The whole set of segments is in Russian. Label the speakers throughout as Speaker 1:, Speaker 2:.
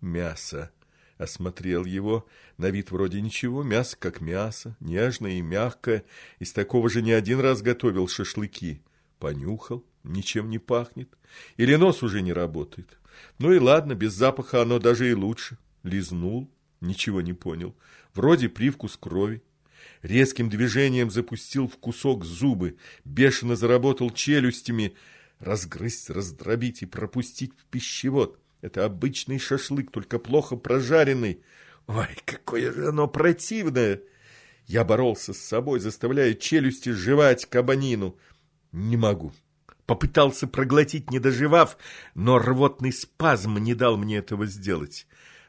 Speaker 1: Мясо. Осмотрел его. На вид вроде ничего, мясо как мясо, нежное и мягкое. Из такого же не один раз готовил шашлыки. Понюхал, ничем не пахнет. Или нос уже не работает. Ну и ладно, без запаха оно даже и лучше. Лизнул, ничего не понял. Вроде привкус крови. Резким движением запустил в кусок зубы, бешено заработал челюстями. Разгрызть, раздробить и пропустить в пищевод. Это обычный шашлык, только плохо прожаренный. Ой, какое же оно противное! Я боролся с собой, заставляя челюсти жевать кабанину. Не могу. Попытался проглотить, не доживав, но рвотный спазм не дал мне этого сделать.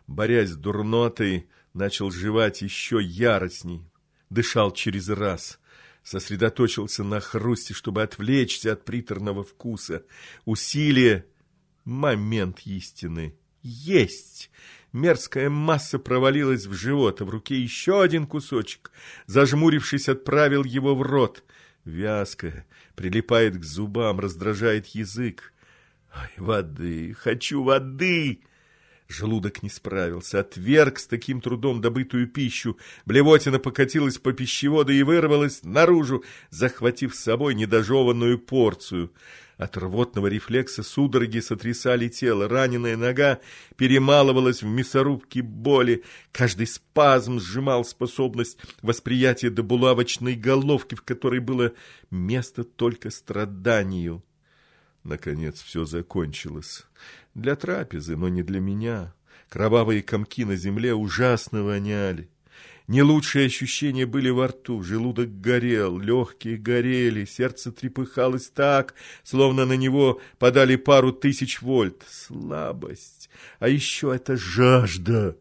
Speaker 1: Борясь с дурнотой, начал жевать еще яростней. Дышал через раз. Сосредоточился на хрусте, чтобы отвлечься от приторного вкуса. Усилие Момент истины. Есть! Мерзкая масса провалилась в живот, а в руке еще один кусочек. Зажмурившись, отправил его в рот. Вязко, прилипает к зубам, раздражает язык. Ай, воды, хочу воды! Желудок не справился, отверг с таким трудом добытую пищу. Блевотина покатилась по пищеводу и вырвалась наружу, захватив с собой недожеванную порцию. От рвотного рефлекса судороги сотрясали тело, раненая нога перемалывалась в мясорубке боли, каждый спазм сжимал способность восприятия до булавочной головки, в которой было место только страданию. Наконец все закончилось. Для трапезы, но не для меня. Кровавые комки на земле ужасно воняли. Не лучшие ощущения были во рту, желудок горел, легкие горели, сердце трепыхалось так, словно на него подали пару тысяч вольт. Слабость, а еще это жажда.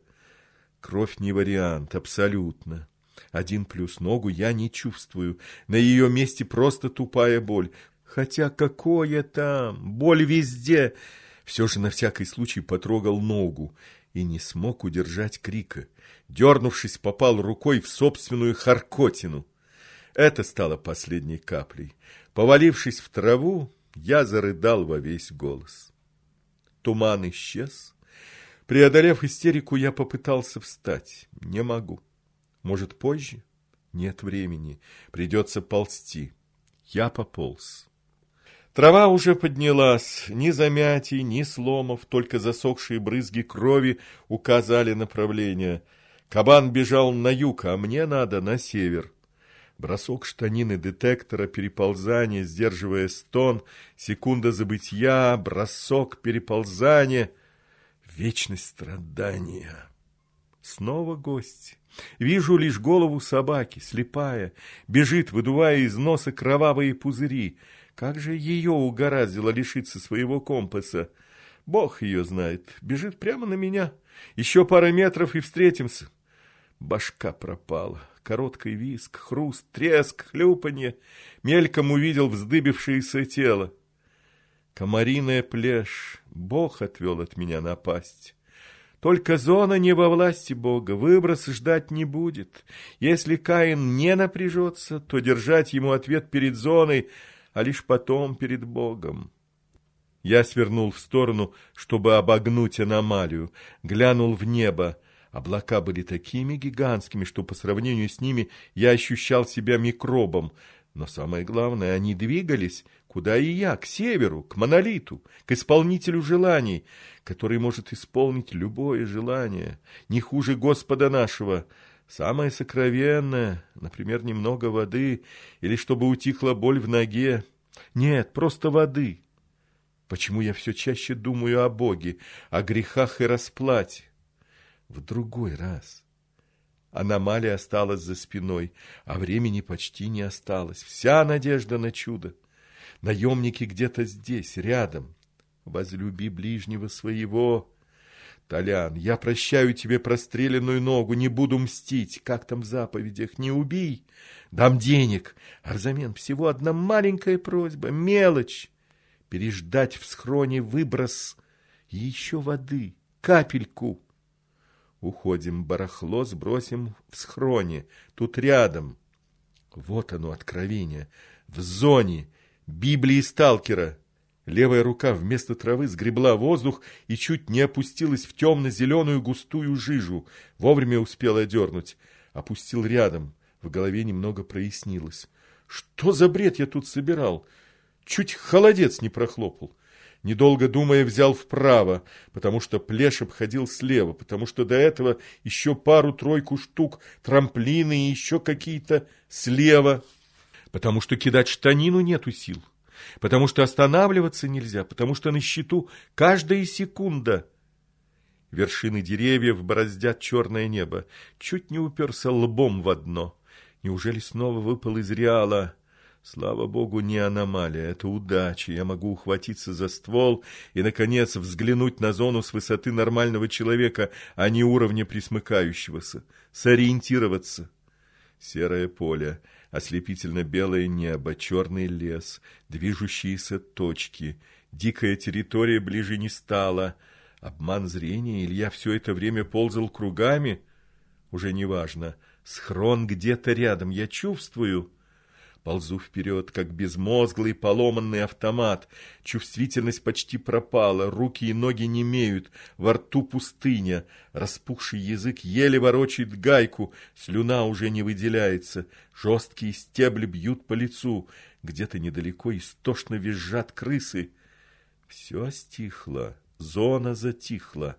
Speaker 1: Кровь не вариант, абсолютно. Один плюс ногу я не чувствую, на ее месте просто тупая боль. Хотя какое там, боль везде. Все же на всякий случай потрогал ногу и не смог удержать крика. Дернувшись, попал рукой в собственную харкотину. Это стало последней каплей. Повалившись в траву, я зарыдал во весь голос. Туман исчез. Преодолев истерику, я попытался встать. Не могу. Может, позже? Нет времени. Придется ползти. Я пополз. Трава уже поднялась, ни замятий, ни сломов, только засохшие брызги крови указали направление. Кабан бежал на юг, а мне надо на север. Бросок штанины детектора, переползание, сдерживая стон, секунда забытья, бросок, переползание, вечность страдания. Снова гость. Вижу лишь голову собаки, слепая, бежит, выдувая из носа кровавые пузыри. Как же ее угораздило лишиться своего компаса? Бог ее знает. Бежит прямо на меня. Еще пара метров и встретимся. Башка пропала. Короткий виск, хруст, треск, хлюпанье. Мельком увидел вздыбившееся тело. Комариная плешь. Бог отвел от меня напасть. Только зона не во власти Бога, выброс ждать не будет. Если Каин не напряжется, то держать ему ответ перед зоной — а лишь потом перед Богом. Я свернул в сторону, чтобы обогнуть аномалию, глянул в небо. Облака были такими гигантскими, что по сравнению с ними я ощущал себя микробом. Но самое главное, они двигались, куда и я, к северу, к монолиту, к исполнителю желаний, который может исполнить любое желание, не хуже Господа нашего, Самое сокровенное, например, немного воды, или чтобы утихла боль в ноге. Нет, просто воды. Почему я все чаще думаю о Боге, о грехах и расплате? В другой раз. Аномалия осталась за спиной, а времени почти не осталось. Вся надежда на чудо. Наемники где-то здесь, рядом. Возлюби ближнего своего, Толян, я прощаю тебе простреленную ногу, не буду мстить. Как там в заповедях? Не убей. Дам денег. А взамен всего одна маленькая просьба, мелочь. Переждать в схроне выброс и еще воды, капельку. Уходим, барахло сбросим в схроне, тут рядом. Вот оно, откровение, в зоне, Библии сталкера. Левая рука вместо травы сгребла воздух и чуть не опустилась в темно-зеленую густую жижу. Вовремя успел одернуть. Опустил рядом. В голове немного прояснилось. Что за бред я тут собирал? Чуть холодец не прохлопал. Недолго думая, взял вправо, потому что плешь обходил слева, потому что до этого еще пару-тройку штук, трамплины и еще какие-то слева, потому что кидать штанину нету сил потому что останавливаться нельзя, потому что на счету каждая секунда. Вершины деревьев бороздят черное небо. Чуть не уперся лбом в одно. Неужели снова выпал из Реала? Слава богу, не аномалия, это удача. Я могу ухватиться за ствол и, наконец, взглянуть на зону с высоты нормального человека, а не уровня присмыкающегося. Сориентироваться. Серое поле ослепительно-белое небо, черный лес, движущиеся точки. Дикая территория ближе не стала. Обман зрения, или я все это время ползал кругами? Уже не важно. Схрон где-то рядом, я чувствую. Ползу вперед, как безмозглый поломанный автомат. Чувствительность почти пропала, руки и ноги немеют, во рту пустыня. Распухший язык еле ворочает гайку, слюна уже не выделяется. Жесткие стебли бьют по лицу. Где-то недалеко истошно визжат крысы. Все стихло, зона затихла.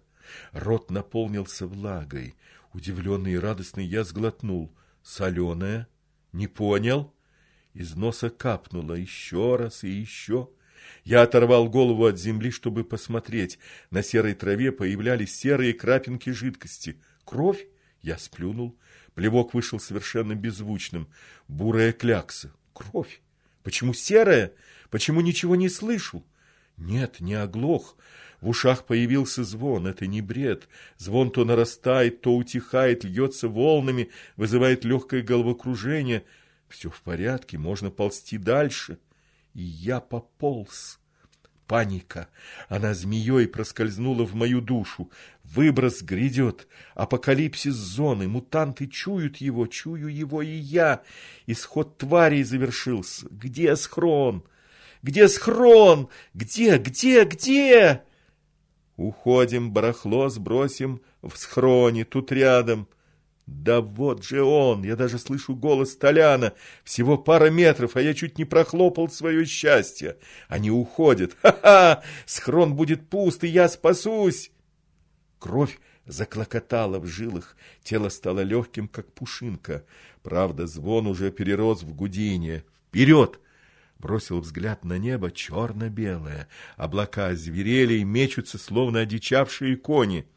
Speaker 1: Рот наполнился влагой. Удивленный и радостный я сглотнул. Соленая? Не понял? Из носа капнуло еще раз и еще. Я оторвал голову от земли, чтобы посмотреть. На серой траве появлялись серые крапинки жидкости. Кровь? Я сплюнул. Плевок вышел совершенно беззвучным. Бурая клякса. Кровь. Почему серая? Почему ничего не слышу? Нет, не оглох. В ушах появился звон. Это не бред. Звон то нарастает, то утихает, льется волнами, вызывает легкое головокружение — все в порядке, можно ползти дальше. И я пополз. Паника. Она змеей проскользнула в мою душу. Выброс грядет. Апокалипсис зоны. Мутанты чуют его, чую его и я. Исход тварей завершился. Где схрон? Где схрон? Где, где, где? Уходим, барахло сбросим в схроне, тут рядом. Да вот же он! Я даже слышу голос Толяна. Всего пара метров, а я чуть не прохлопал свое счастье. Они уходят. Ха-ха! Схрон будет пуст, и я спасусь! Кровь заклокотала в жилах, тело стало легким, как пушинка. Правда, звон уже перерос в гудение. «Вперед!» Бросил взгляд на небо черно-белое. Облака озверели и мечутся, словно одичавшие кони.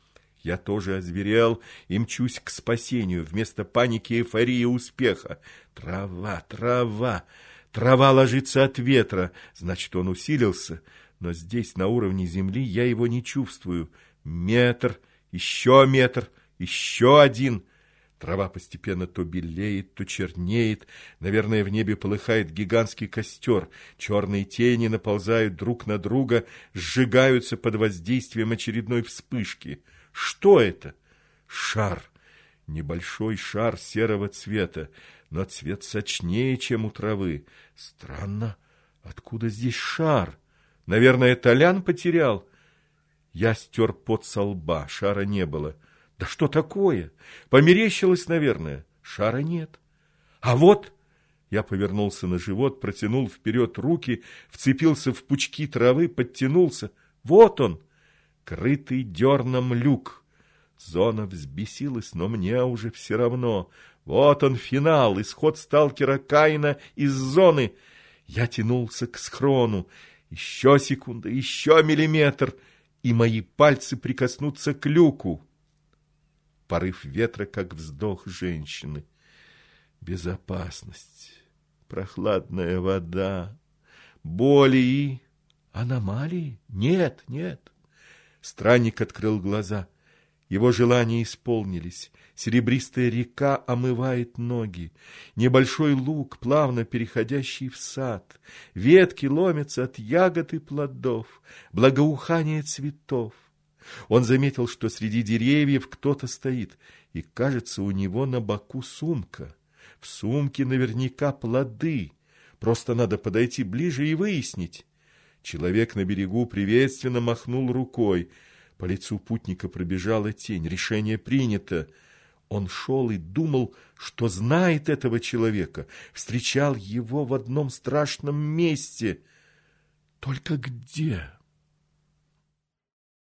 Speaker 1: Я тоже озверел и мчусь к спасению. Вместо паники эйфория успеха. Трава, трава, трава ложится от ветра. Значит, он усилился. Но здесь, на уровне земли, я его не чувствую. Метр, еще метр, еще один. Трава постепенно то белеет, то чернеет. Наверное, в небе полыхает гигантский костер. Черные тени наползают друг на друга, сжигаются под воздействием очередной вспышки. Что это? Шар. Небольшой шар серого цвета, но цвет сочнее, чем у травы. Странно, откуда здесь шар? Наверное, Толян потерял. Я стер пот со лба, шара не было. Да что такое? Померещилось, наверное. Шара нет. А вот... Я повернулся на живот, протянул вперед руки, вцепился в пучки травы, подтянулся. Вот он! Крытый дерном люк. Зона взбесилась, но мне уже все равно. Вот он финал, исход сталкера Каина из зоны. Я тянулся к схрону. Еще секунда, еще миллиметр, и мои пальцы прикоснутся к люку. Порыв ветра, как вздох женщины. Безопасность, прохладная вода, боли и... Аномалии? Нет, нет. Странник открыл глаза. Его желания исполнились. Серебристая река омывает ноги. Небольшой луг, плавно переходящий в сад. Ветки ломятся от ягод и плодов. Благоухание цветов. Он заметил, что среди деревьев кто-то стоит, и, кажется, у него на боку сумка. В сумке наверняка плоды. Просто надо подойти ближе и выяснить. Человек на берегу приветственно махнул рукой. По лицу путника пробежала тень. Решение принято. Он шел и думал, что знает этого человека, встречал его в одном страшном месте. Только где?